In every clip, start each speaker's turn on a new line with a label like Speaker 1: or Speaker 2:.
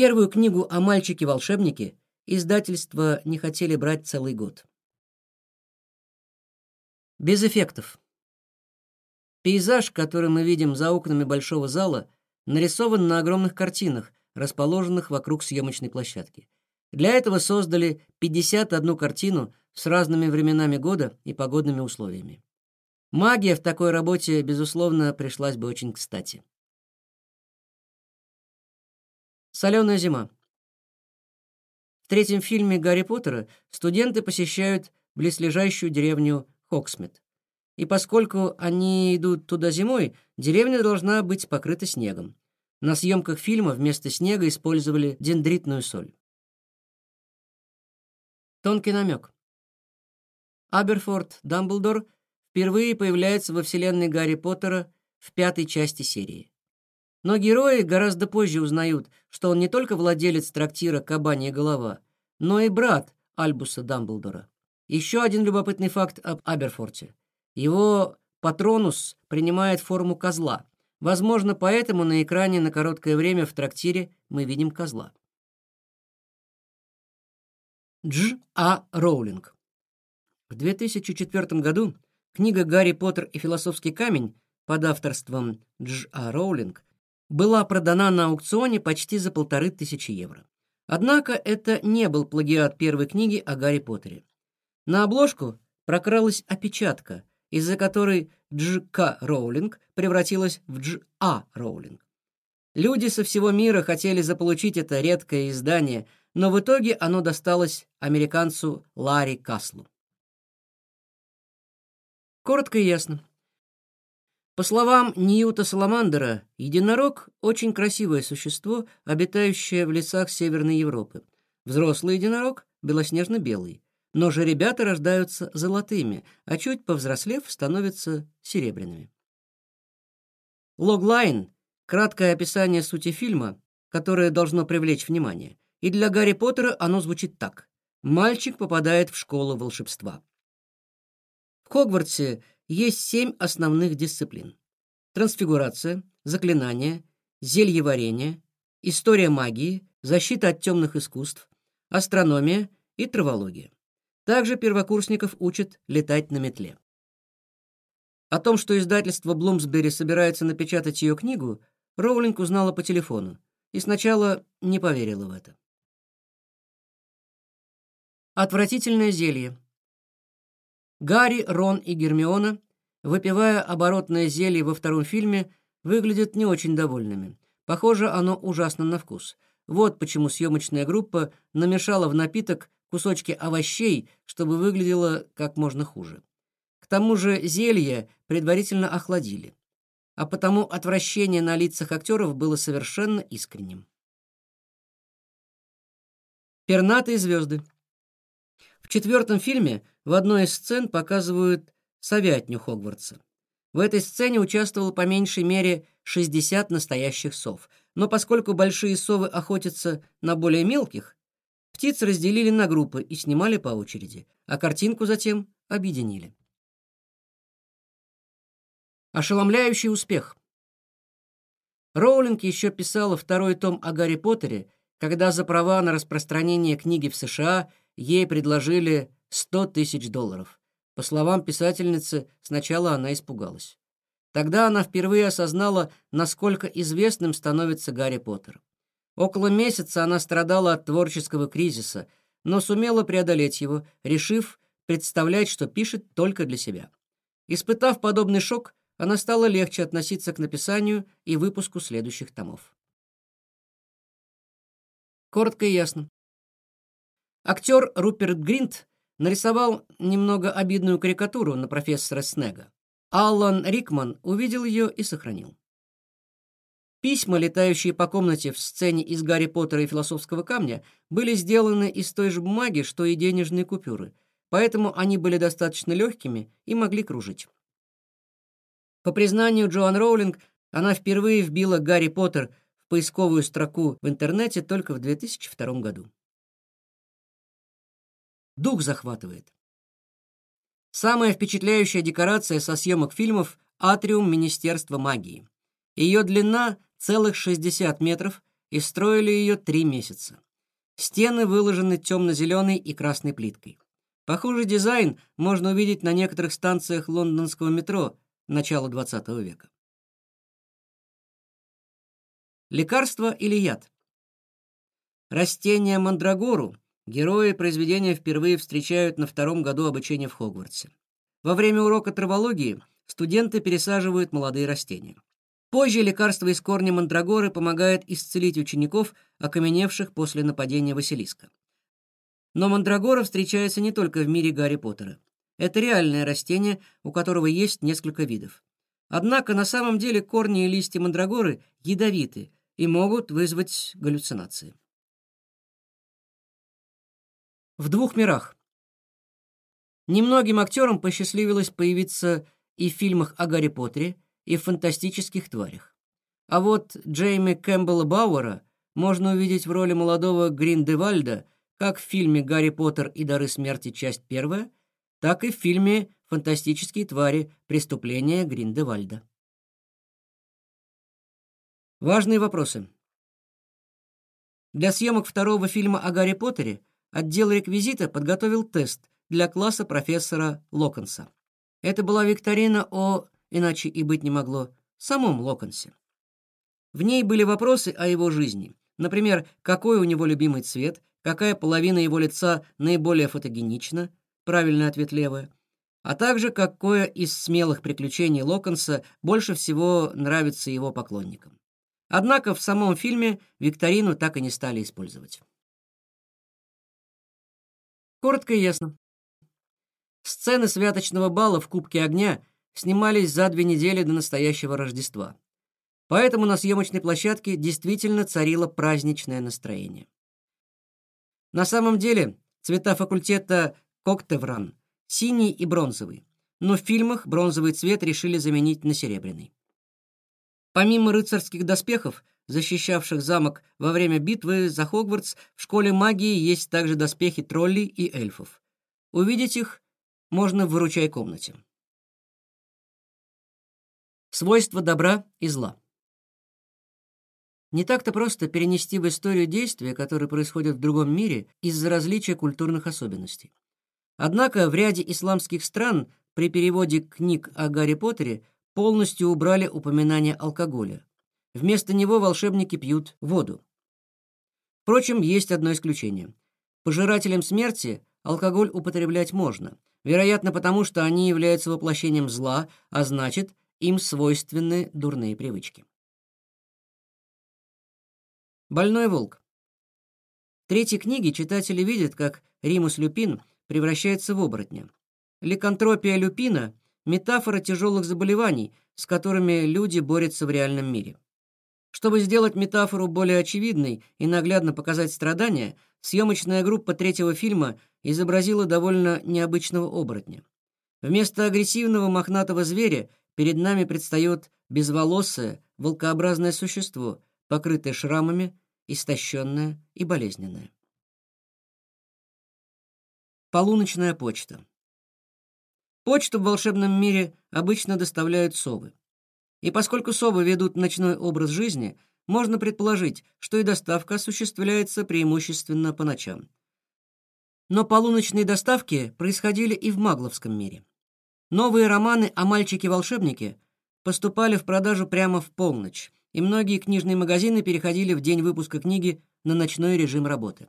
Speaker 1: Первую книгу о мальчике-волшебнике издательство не хотели брать целый год. Без эффектов. Пейзаж, который мы видим за окнами большого зала, нарисован на огромных картинах, расположенных вокруг съемочной площадки. Для этого создали 51 картину с разными временами года и погодными условиями. Магия в такой работе, безусловно, пришлась бы очень кстати. Соленая зима. В третьем фильме Гарри Поттера студенты посещают близлежащую деревню Хоксмит. И поскольку они идут туда зимой, деревня должна быть покрыта снегом. На съемках фильма вместо снега использовали дендритную соль. Тонкий намек. Аберфорд Дамблдор впервые появляется во вселенной Гарри Поттера в пятой части серии. Но герои гораздо позже узнают, что он не только владелец трактира «Кабанья голова», но и брат Альбуса Дамблдора. Еще один любопытный факт об Аберфорте. Его патронус принимает форму козла. Возможно, поэтому на экране на короткое время в трактире мы видим козла. Дж. А. Роулинг. В 2004 году книга «Гарри Поттер и философский камень» под авторством Дж. А. Роулинг была продана на аукционе почти за полторы тысячи евро. Однако это не был плагиат первой книги о Гарри Поттере. На обложку прокралась опечатка, из-за которой Дж. К. Роулинг превратилась в Дж. А. Роулинг. Люди со всего мира хотели заполучить это редкое издание, но в итоге оно досталось американцу Ларри Каслу. Коротко и ясно. По словам Ньюта Саламандера, единорог – очень красивое существо, обитающее в лесах Северной Европы. Взрослый единорог – белоснежно-белый. Но же ребята рождаются золотыми, а чуть повзрослев, становятся серебряными. Логлайн – краткое описание сути фильма, которое должно привлечь внимание. И для Гарри Поттера оно звучит так. Мальчик попадает в школу волшебства. В Хогвартсе есть семь основных дисциплин. Трансфигурация, заклинание, зельеварение, история магии, защита от темных искусств, астрономия и травология. Также первокурсников учат летать на метле. О том, что издательство Блумсбери собирается напечатать ее книгу, Роулинг узнала по телефону и сначала не поверила в это. Отвратительное зелье. Гарри, Рон и Гермиона, выпивая оборотное зелье во втором фильме, выглядят не очень довольными. Похоже, оно ужасно на вкус. Вот почему съемочная группа намешала в напиток кусочки овощей, чтобы выглядело как можно хуже. К тому же зелье предварительно охладили, а потому отвращение на лицах актеров было совершенно искренним. Пернатые звезды. В четвертом фильме в одной из сцен показывают совятню Хогвартса. В этой сцене участвовало по меньшей мере 60 настоящих сов, но поскольку большие совы охотятся на более мелких, птиц разделили на группы и снимали по очереди, а картинку затем объединили. Ошеломляющий успех. Роулинг еще писала второй том о Гарри Поттере, когда за права на распространение книги в США ей предложили 100 тысяч долларов. По словам писательницы, сначала она испугалась. Тогда она впервые осознала, насколько известным становится Гарри Поттер. Около месяца она страдала от творческого кризиса, но сумела преодолеть его, решив представлять, что пишет только для себя. Испытав подобный шок, она стала легче относиться к написанию и выпуску следующих томов. Коротко и ясно. Актер Руперт Гринт нарисовал немного обидную карикатуру на профессора Снега. Аллан Рикман увидел ее и сохранил. Письма, летающие по комнате в сцене из «Гарри Поттера и философского камня», были сделаны из той же бумаги, что и денежные купюры, поэтому они были достаточно легкими и могли кружить. По признанию Джоан Роулинг, она впервые вбила «Гарри Поттер» в поисковую строку в интернете только в 2002 году. Дух захватывает. Самая впечатляющая декорация со съемок фильмов — атриум Министерства магии. Ее длина — целых 60 метров, и строили ее три месяца. Стены выложены темно-зеленой и красной плиткой. Похожий дизайн можно увидеть на некоторых станциях лондонского метро начала XX века. Лекарство или яд? Растение мандрагору герои произведения впервые встречают на втором году обучения в Хогвартсе. Во время урока травологии студенты пересаживают молодые растения. Позже лекарство из корня мандрагоры помогает исцелить учеников, окаменевших после нападения Василиска. Но мандрагора встречается не только в мире Гарри Поттера. Это реальное растение, у которого есть несколько видов. Однако на самом деле корни и листья мандрагоры ядовиты и могут вызвать галлюцинации. В двух мирах. Немногим актерам посчастливилось появиться и в фильмах о Гарри Поттере, и в фантастических тварях. А вот Джейми Кэмпбелла Бауэра можно увидеть в роли молодого Гриндевальда как в фильме «Гарри Поттер и дары смерти. Часть первая», так и в фильме «Фантастические твари. Преступления Гриндевальда». Важные вопросы. Для съемок второго фильма о Гарри Поттере отдел реквизита подготовил тест для класса профессора Локонса. Это была викторина о, иначе и быть не могло, самом Локонсе. В ней были вопросы о его жизни. Например, какой у него любимый цвет, какая половина его лица наиболее фотогенична, правильный ответ левая, а также какое из смелых приключений Локонса больше всего нравится его поклонникам. Однако в самом фильме викторину так и не стали использовать. Коротко и ясно. Сцены святочного бала в Кубке огня снимались за две недели до настоящего Рождества. Поэтому на съемочной площадке действительно царило праздничное настроение. На самом деле цвета факультета Коктевран синий и бронзовый, но в фильмах бронзовый цвет решили заменить на серебряный. Помимо рыцарских доспехов, защищавших замок во время битвы за Хогвартс, в школе магии есть также доспехи троллей и эльфов. Увидеть их можно в выручай комнате. Свойства добра и зла. Не так-то просто перенести в историю действия, которые происходят в другом мире из-за различия культурных особенностей. Однако в ряде исламских стран при переводе книг о Гарри Поттере полностью убрали упоминание алкоголя. Вместо него волшебники пьют воду. Впрочем, есть одно исключение. Пожирателям смерти алкоголь употреблять можно, вероятно, потому что они являются воплощением зла, а значит, им свойственны дурные привычки. Больной волк. В третьей книге читатели видят, как Римус Люпин превращается в оборотня. Ликантропия Люпина — метафора тяжелых заболеваний, с которыми люди борются в реальном мире. Чтобы сделать метафору более очевидной и наглядно показать страдания, съемочная группа третьего фильма изобразила довольно необычного оборотня. Вместо агрессивного мохнатого зверя перед нами предстает безволосое, волкообразное существо, покрытое шрамами, истощенное и болезненное. Полуночная почта. Почту в волшебном мире обычно доставляют совы. И поскольку совы ведут ночной образ жизни, можно предположить, что и доставка осуществляется преимущественно по ночам. Но полуночные доставки происходили и в магловском мире. Новые романы о мальчике-волшебнике поступали в продажу прямо в полночь, и многие книжные магазины переходили в день выпуска книги на ночной режим работы.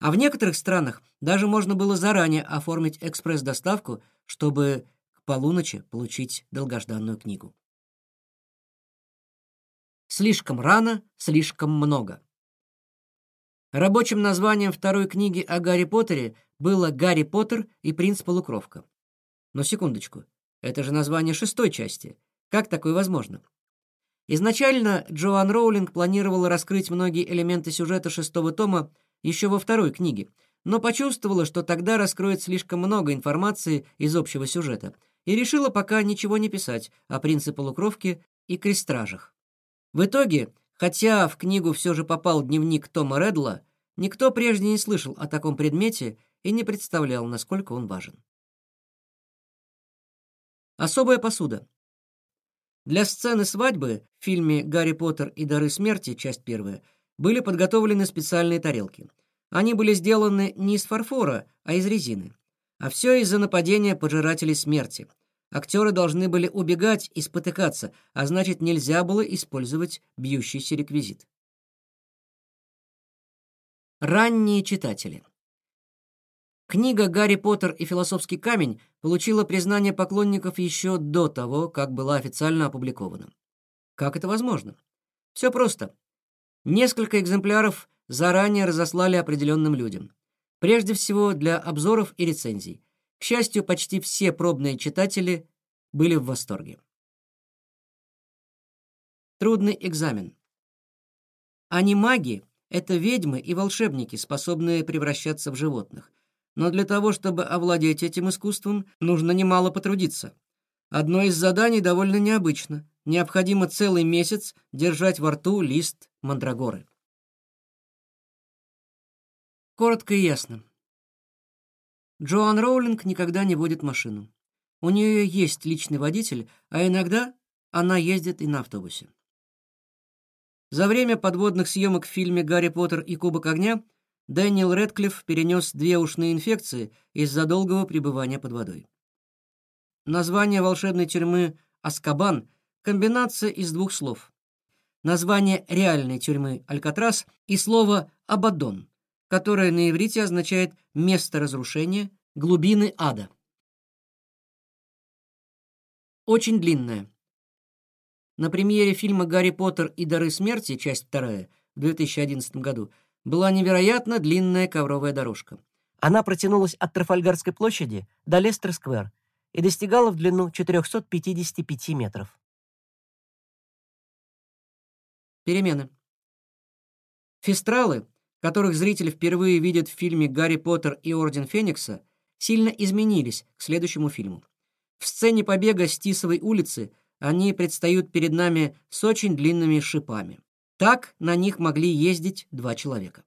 Speaker 1: А в некоторых странах даже можно было заранее оформить экспресс-доставку, чтобы к полуночи получить долгожданную книгу. Слишком рано, слишком много. Рабочим названием второй книги о Гарри Поттере было «Гарри Поттер и принц Полукровка». Но секундочку, это же название шестой части. Как такое возможно? Изначально Джоан Роулинг планировала раскрыть многие элементы сюжета шестого тома еще во второй книге, но почувствовала, что тогда раскроет слишком много информации из общего сюжета, и решила пока ничего не писать о принце полукровке и крестражах. В итоге, хотя в книгу все же попал дневник Тома Редла, никто прежде не слышал о таком предмете и не представлял, насколько он важен. Особая посуда. Для сцены свадьбы в фильме «Гарри Поттер и дары смерти», часть первая, были подготовлены специальные тарелки. Они были сделаны не из фарфора, а из резины. А все из-за нападения пожирателей смерти. Актеры должны были убегать и спотыкаться, а значит, нельзя было использовать бьющийся реквизит. Ранние читатели. Книга «Гарри Поттер и философский камень» получила признание поклонников еще до того, как была официально опубликована. Как это возможно? Все просто. Несколько экземпляров заранее разослали определенным людям. Прежде всего для обзоров и рецензий. К счастью, почти все пробные читатели были в восторге. Трудный экзамен. Анимаги — это ведьмы и волшебники, способные превращаться в животных. Но для того, чтобы овладеть этим искусством, нужно немало потрудиться. Одно из заданий довольно необычно. Необходимо целый месяц держать во рту лист мандрагоры. Коротко и ясно. Джоан Роулинг никогда не водит машину. У нее есть личный водитель, а иногда она ездит и на автобусе. За время подводных съемок в фильме «Гарри Поттер и Кубок огня» Дэниел Рэдклифф перенес две ушные инфекции из-за долгого пребывания под водой. Название волшебной тюрьмы Аскабан — комбинация из двух слов. Название реальной тюрьмы Алькатрас и слово Абаддон, которое на иврите означает «место разрушения», «глубины ада». Очень длинная. На премьере фильма «Гарри Поттер и дары смерти», часть вторая, в 2011 году, была невероятно длинная ковровая дорожка.
Speaker 2: Она протянулась от Трафальгарской площади до Лестер-сквер и достигала в длину 455 метров.
Speaker 1: Перемены. Фестралы которых зрители впервые видят в фильме «Гарри Поттер и Орден Феникса», сильно изменились к следующему фильму. В сцене побега с Тисовой улицы они предстают перед нами с очень длинными шипами. Так на них могли ездить два человека.